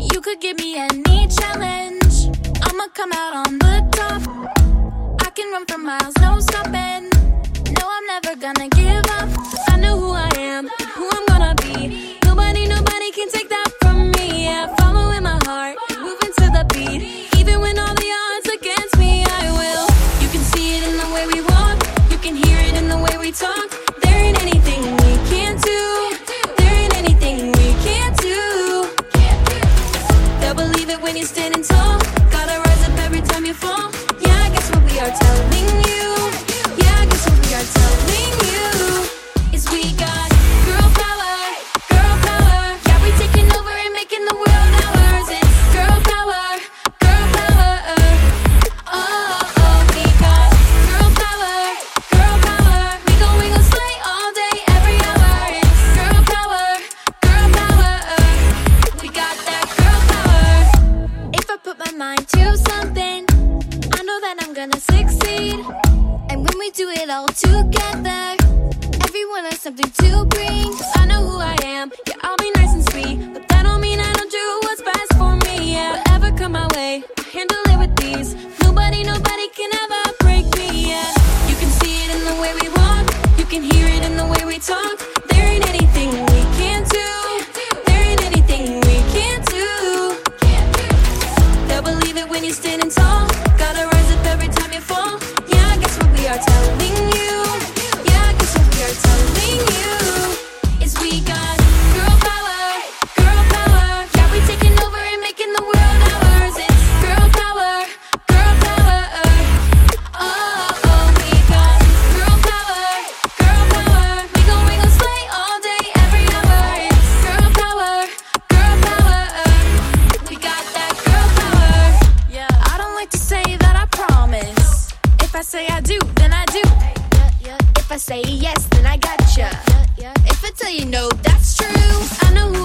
You could give me any challenge. I'ma come out on the top. I can run for miles, no stopping. No, I'm never gonna give up. I know who I am who I'm gonna be. Nobody, nobody can take that from me. Yeah, following my heart, moving to the beat. Even when all the odds against me, I will. You can see it in the way we walk. You can hear it in the way we talk. Anything mind to something, I know that I'm gonna succeed. And when we do it all together, everyone has something to bring. I know who I am, yeah, I'll be nice and sweet. But that don't mean I don't do what's best for me, yeah. Whatever come my way, I handle it with ease. Nobody, nobody can ever break me, yeah. You can see it in the way we walk, you can hear it in the way we talk. I say I do, then I do. If I say yes, then I gotcha. If I tell you no, that's true. I know